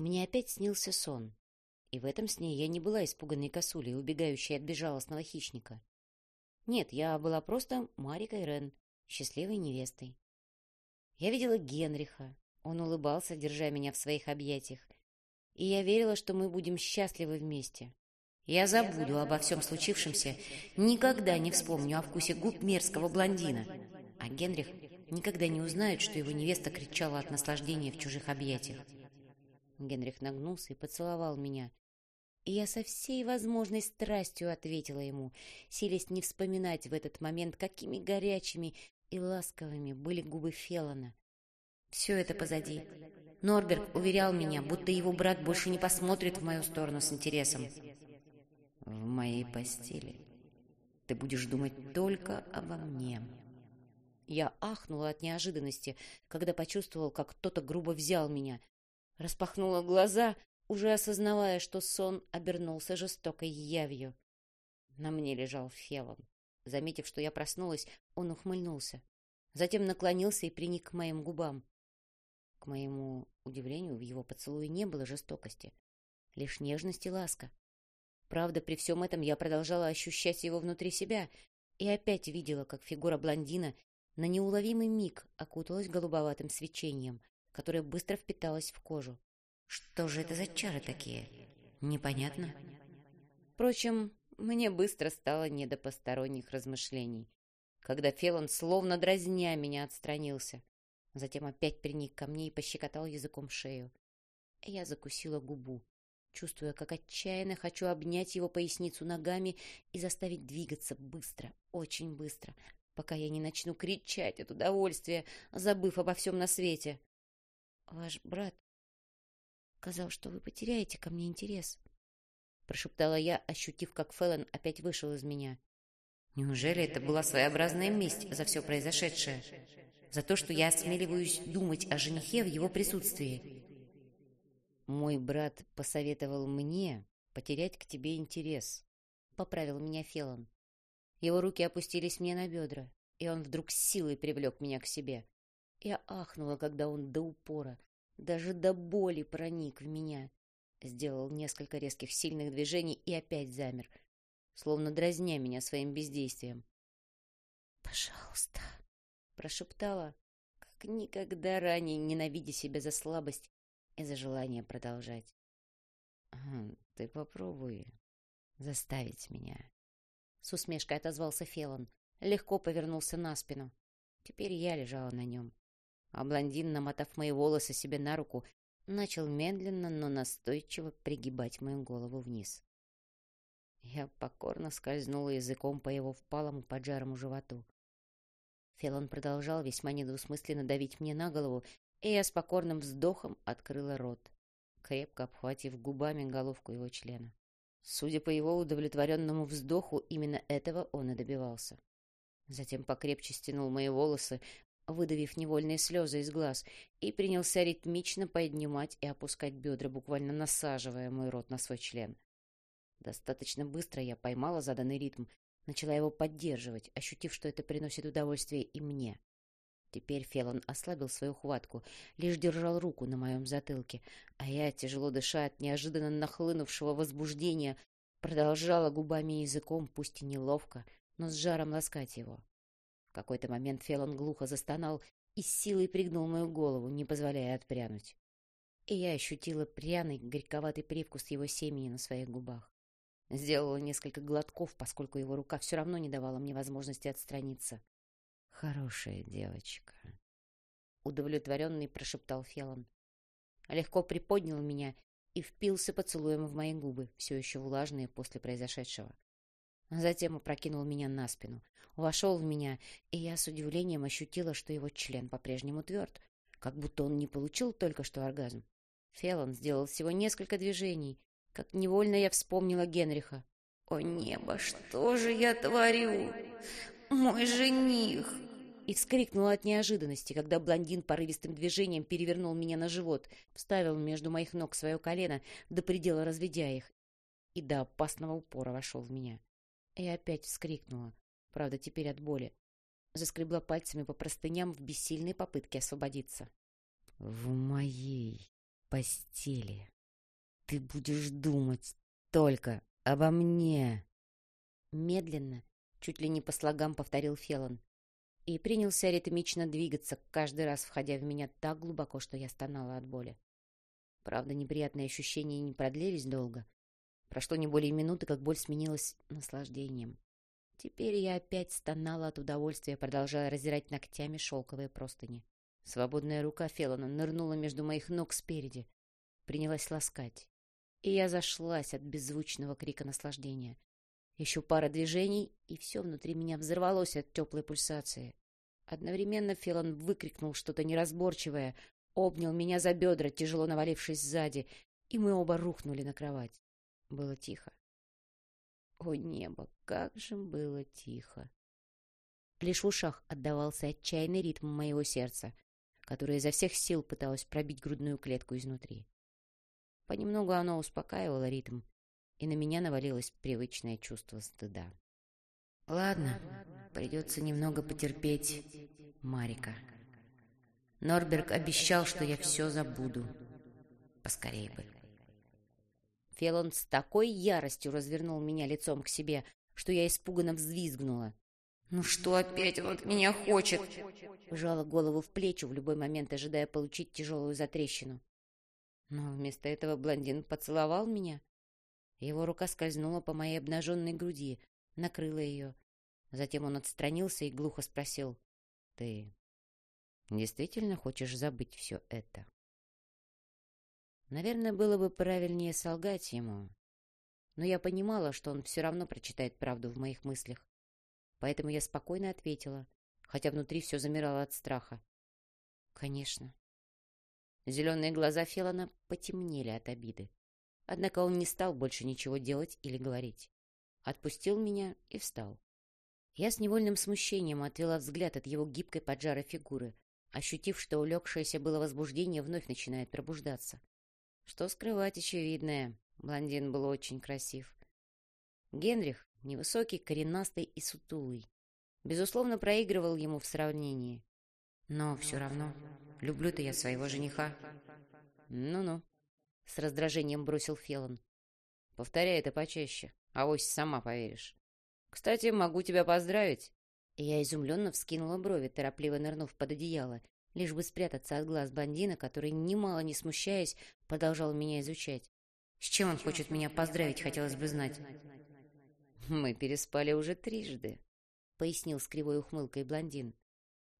Мне опять снился сон. И в этом сне я не была испуганной косулей, убегающей от безжалостного хищника. Нет, я была просто Марикой Рен, счастливой невестой. Я видела Генриха. Он улыбался, держа меня в своих объятиях. И я верила, что мы будем счастливы вместе. Я забуду обо всем случившемся, никогда не вспомню о вкусе губ мерзкого блондина. А Генрих никогда не узнает, что его невеста кричала от наслаждения в чужих объятиях. Генрих нагнулся и поцеловал меня. И я со всей возможной страстью ответила ему, силясь не вспоминать в этот момент, какими горячими и ласковыми были губы Феллона. Все это позади. Норберг уверял меня, будто его брат больше не посмотрит в мою сторону с интересом. «В моей постели ты будешь думать только обо мне». Я ахнула от неожиданности, когда почувствовал, как кто-то грубо взял меня, Распахнула глаза, уже осознавая, что сон обернулся жестокой явью. На мне лежал Фелон. Заметив, что я проснулась, он ухмыльнулся. Затем наклонился и приник к моим губам. К моему удивлению, в его поцелуе не было жестокости, лишь нежность и ласка. Правда, при всем этом я продолжала ощущать его внутри себя и опять видела, как фигура блондина на неуловимый миг окуталась голубоватым свечением, которая быстро впиталась в кожу. Что же это за чары такие? Непонятно. Впрочем, мне быстро стало не до посторонних размышлений, когда Фелон словно дразня меня отстранился. Затем опять приник ко мне и пощекотал языком шею. Я закусила губу, чувствуя, как отчаянно хочу обнять его поясницу ногами и заставить двигаться быстро, очень быстро, пока я не начну кричать от удовольствия, забыв обо всем на свете. Ваш брат сказал, что вы потеряете ко мне интерес, прошептала я, ощутив, как Фэллон опять вышел из меня. Неужели это была своеобразная месть за все произошедшее? За то, что я осмеливаюсь думать о женихе в его присутствии? Мой брат посоветовал мне потерять к тебе интерес, поправил меня Фелон. Его руки опустились мне на бедра, и он вдруг силой привлек меня к себе. Я ахнула, когда он до упора, даже до боли проник в меня. Сделал несколько резких сильных движений и опять замер, словно дразня меня своим бездействием. «Пожалуйста», — прошептала, как никогда ранее ненавидя себя за слабость и за желание продолжать. «Ты попробуй заставить меня». С усмешкой отозвался Фелон, легко повернулся на спину. Теперь я лежала на нем а блондин, намотав мои волосы себе на руку, начал медленно, но настойчиво пригибать мою голову вниз. Я покорно скользнула языком по его впалому поджарому животу. Фелон продолжал весьма недвусмысленно давить мне на голову, и я с покорным вздохом открыла рот, крепко обхватив губами головку его члена. Судя по его удовлетворенному вздоху, именно этого он и добивался. Затем покрепче стянул мои волосы, выдавив невольные слезы из глаз, и принялся ритмично поднимать и опускать бедра, буквально насаживая мой рот на свой член. Достаточно быстро я поймала заданный ритм, начала его поддерживать, ощутив, что это приносит удовольствие и мне. Теперь Фелон ослабил свою хватку, лишь держал руку на моем затылке, а я, тяжело дыша от неожиданно нахлынувшего возбуждения, продолжала губами и языком, пусть и неловко, но с жаром ласкать его. В какой-то момент Фелон глухо застонал и с силой пригнул мою голову, не позволяя отпрянуть. И я ощутила пряный, горьковатый привкус его семени на своих губах. Сделала несколько глотков, поскольку его рука все равно не давала мне возможности отстраниться. «Хорошая девочка», — удовлетворенный прошептал Фелон. Легко приподнял меня и впился поцелуем в мои губы, все еще влажные после произошедшего. Затем опрокинул меня на спину, вошел в меня, и я с удивлением ощутила, что его член по-прежнему тверд, как будто он не получил только что оргазм. Фелон сделал всего несколько движений, как невольно я вспомнила Генриха. «О небо, что же я творю? Мой жених!» И вскрикнула от неожиданности, когда блондин порывистым движением перевернул меня на живот, вставил между моих ног свое колено, до предела разведя их, и до опасного упора вошел в меня. И опять вскрикнула, правда, теперь от боли. Заскребла пальцами по простыням в бессильной попытке освободиться. — В моей постели. Ты будешь думать только обо мне. Медленно, чуть ли не по слогам повторил Фелон. И принялся ритмично двигаться, каждый раз входя в меня так глубоко, что я стонала от боли. Правда, неприятные ощущения не продлились долго. Прошло не более минуты, как боль сменилась наслаждением. Теперь я опять стонала от удовольствия, продолжая раздирать ногтями шелковые простыни. Свободная рука Феллона нырнула между моих ног спереди, принялась ласкать. И я зашлась от беззвучного крика наслаждения. Еще пара движений, и все внутри меня взорвалось от теплой пульсации. Одновременно Феллон выкрикнул что-то неразборчивое, обнял меня за бедра, тяжело навалившись сзади, и мы оба рухнули на кровать. Было тихо. О небо, как же было тихо! Лишь в ушах отдавался отчаянный ритм моего сердца, которое изо всех сил пыталось пробить грудную клетку изнутри. Понемногу оно успокаивало ритм, и на меня навалилось привычное чувство стыда. Ладно, придется немного потерпеть Марика. Норберг обещал, что я все забуду. Поскорее бы. Фелон с такой яростью развернул меня лицом к себе, что я испуганно взвизгнула. «Ну что опять он от меня хочет?» Жала голову в плечи, в любой момент ожидая получить тяжелую затрещину. Но вместо этого блондин поцеловал меня. Его рука скользнула по моей обнаженной груди, накрыла ее. Затем он отстранился и глухо спросил. «Ты действительно хочешь забыть все это?» Наверное, было бы правильнее солгать ему. Но я понимала, что он все равно прочитает правду в моих мыслях. Поэтому я спокойно ответила, хотя внутри все замирало от страха. «Конечно». Зеленые глаза Фелана потемнели от обиды. Однако он не стал больше ничего делать или говорить. Отпустил меня и встал. Я с невольным смущением отвела взгляд от его гибкой поджарой фигуры, ощутив, что улегшееся было возбуждение вновь начинает пробуждаться. Что скрывать очевидное, блондин был очень красив. Генрих, невысокий, коренастый и сутулый, безусловно, проигрывал ему в сравнении. Но все равно, люблю-то я своего жениха. Ну-ну, с раздражением бросил Фелон. Повторяй это почаще, а авось сама поверишь. Кстати, могу тебя поздравить. Я изумленно вскинула брови, торопливо нырнув под одеяло, лишь бы спрятаться от глаз бандина, который, немало не смущаясь, продолжал меня изучать. С чем он хочет меня поздравить, хотелось бы знать. «Мы переспали уже трижды», — пояснил с кривой ухмылкой блондин.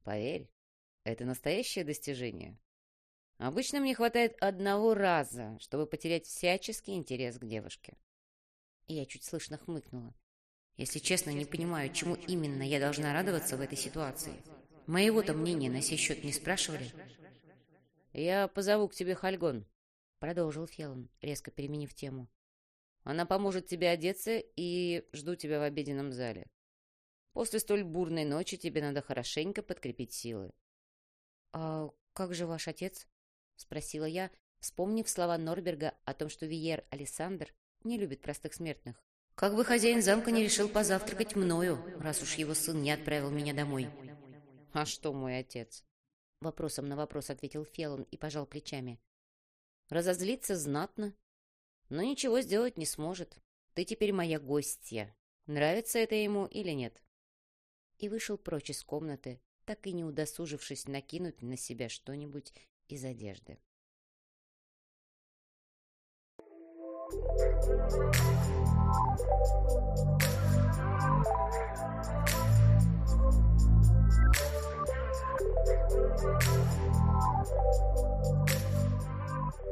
«Поверь, это настоящее достижение. Обычно мне хватает одного раза, чтобы потерять всяческий интерес к девушке». Я чуть слышно хмыкнула. Если честно, не понимаю, чему именно я должна радоваться в этой ситуации. Моего-то мнения на сей счет не спрашивали. «Я позову к тебе Хальгон», — продолжил Фелон, резко переменив тему. «Она поможет тебе одеться и жду тебя в обеденном зале. После столь бурной ночи тебе надо хорошенько подкрепить силы». «А как же ваш отец?» — спросила я, вспомнив слова Норберга о том, что Виер Александр не любит простых смертных. «Как бы хозяин замка не решил позавтракать мною, раз уж его сын не отправил меня домой». «А что мой отец?» Вопросом на вопрос ответил Фелон и пожал плечами. «Разозлиться знатно, но ничего сделать не сможет. Ты теперь моя гостья. Нравится это ему или нет?» И вышел прочь из комнаты, так и не удосужившись накинуть на себя что-нибудь из одежды. Thank you.